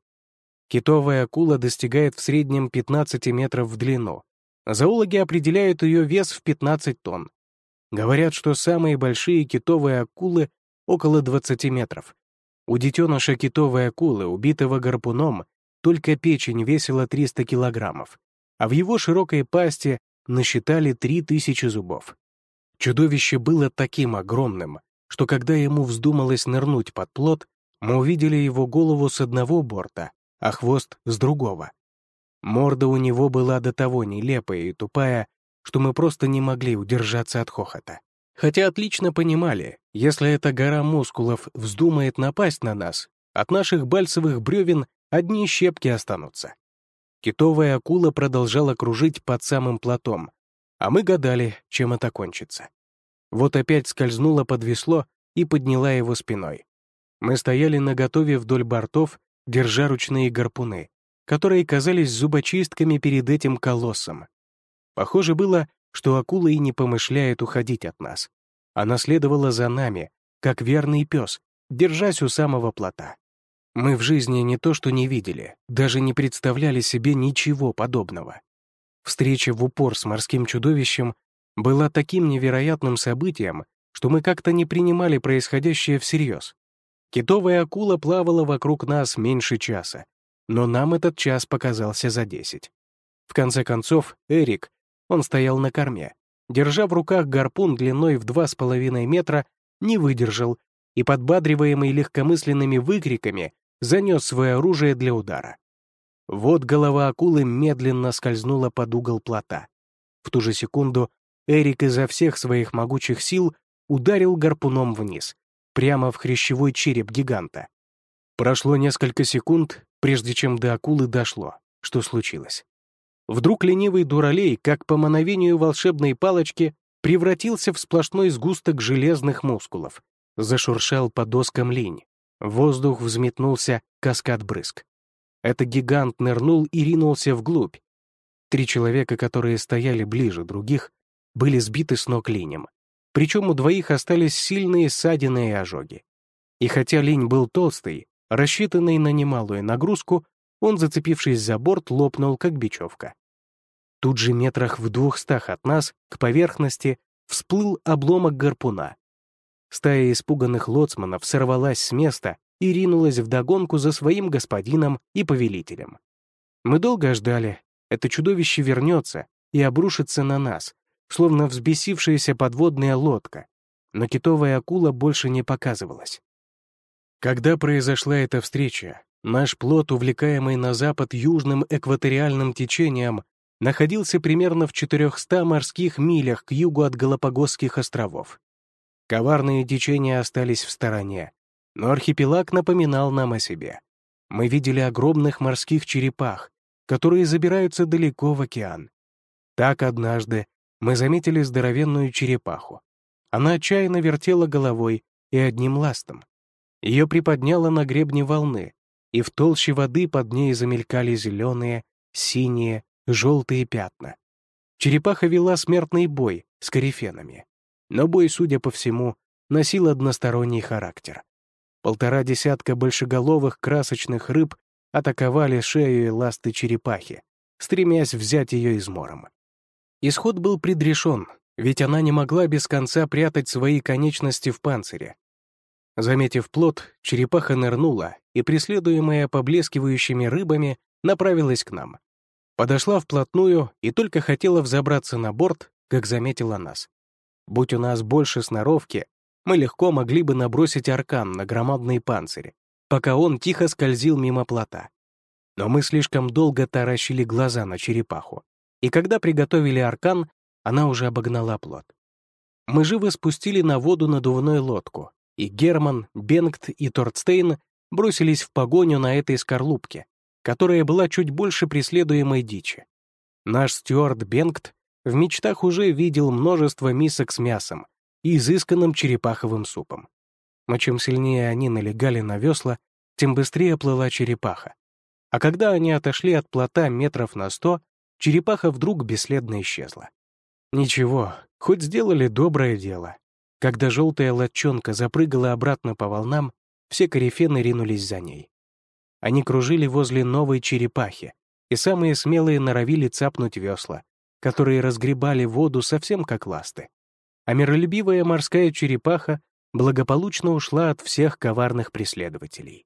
Китовая акула достигает в среднем 15 метров в длину. Зоологи определяют ее вес в 15 тонн. Говорят, что самые большие китовые акулы около 20 метров. У детеныша китовой акулы, убитого гарпуном, только печень весила 300 килограммов, а в его широкой пасти насчитали три тысячи зубов. Чудовище было таким огромным, что когда ему вздумалось нырнуть под плот, мы увидели его голову с одного борта, а хвост — с другого. Морда у него была до того нелепая и тупая, что мы просто не могли удержаться от хохота. Хотя отлично понимали, если эта гора мускулов вздумает напасть на нас, от наших бальцевых бревен одни щепки останутся. Китовая акула продолжала кружить под самым платом, а мы гадали, чем это кончится. Вот опять скользнула под весло и подняла его спиной. Мы стояли наготове вдоль бортов, держа ручные гарпуны, которые казались зубочистками перед этим колоссом. Похоже было, что акула и не помышляет уходить от нас. Она следовала за нами, как верный пес, держась у самого плота. Мы в жизни не то что не видели, даже не представляли себе ничего подобного. Встреча в упор с морским чудовищем была таким невероятным событием, что мы как-то не принимали происходящее всерьез. Китовая акула плавала вокруг нас меньше часа, но нам этот час показался за десять. В конце концов, Эрик, он стоял на корме, держа в руках гарпун длиной в два с половиной метра, не выдержал и, подбадриваемый легкомысленными выкриками, занес свое оружие для удара. Вот голова акулы медленно скользнула под угол плота. В ту же секунду Эрик изо всех своих могучих сил ударил гарпуном вниз, прямо в хрящевой череп гиганта. Прошло несколько секунд, прежде чем до акулы дошло, что случилось. Вдруг ленивый дуралей, как по мановению волшебной палочки, превратился в сплошной сгусток железных мускулов, зашуршал по доскам линь. Воздух взметнулся каскад брызг. Это гигант нырнул и ринулся вглубь. Три человека, которые стояли ближе других, были сбиты с ног линем. Причем у двоих остались сильные ссадины и ожоги. И хотя линь был толстый, рассчитанный на немалую нагрузку, он, зацепившись за борт, лопнул, как бечевка. Тут же метрах в двухстах от нас, к поверхности, всплыл обломок гарпуна. Стая испуганных лоцманов сорвалась с места и ринулась вдогонку за своим господином и повелителем. Мы долго ждали, это чудовище вернется и обрушится на нас, словно взбесившаяся подводная лодка, но китовая акула больше не показывалась. Когда произошла эта встреча, наш плот, увлекаемый на запад южным экваториальным течением, находился примерно в 400 морских милях к югу от Галапагосских островов. Коварные течения остались в стороне, но архипелаг напоминал нам о себе. Мы видели огромных морских черепах, которые забираются далеко в океан. Так однажды мы заметили здоровенную черепаху. Она отчаянно вертела головой и одним ластом. Ее приподняло на гребне волны, и в толще воды под ней замелькали зеленые, синие, желтые пятна. Черепаха вела смертный бой с корифенами. Но бой, судя по всему, носил односторонний характер. Полтора десятка большеголовых красочных рыб атаковали шею и ласты черепахи, стремясь взять ее измором. Исход был предрешен, ведь она не могла без конца прятать свои конечности в панцире. Заметив плод, черепаха нырнула и, преследуемая поблескивающими рыбами, направилась к нам. Подошла вплотную и только хотела взобраться на борт, как заметила нас. Будь у нас больше сноровки, мы легко могли бы набросить аркан на громадный панцирь, пока он тихо скользил мимо плота. Но мы слишком долго таращили глаза на черепаху, и когда приготовили аркан, она уже обогнала плот. Мы живо спустили на воду надувную лодку, и Герман, Бенгт и Тортстейн бросились в погоню на этой скорлупке, которая была чуть больше преследуемой дичи. Наш стюард Бенгт в мечтах уже видел множество мисок с мясом и изысканным черепаховым супом. Но чем сильнее они налегали на весла, тем быстрее плыла черепаха. А когда они отошли от плота метров на сто, черепаха вдруг бесследно исчезла. Ничего, хоть сделали доброе дело. Когда желтая лодчонка запрыгала обратно по волнам, все корефены ринулись за ней. Они кружили возле новой черепахи, и самые смелые норовили цапнуть весла, которые разгребали воду совсем как ласты. А миролюбивая морская черепаха благополучно ушла от всех коварных преследователей.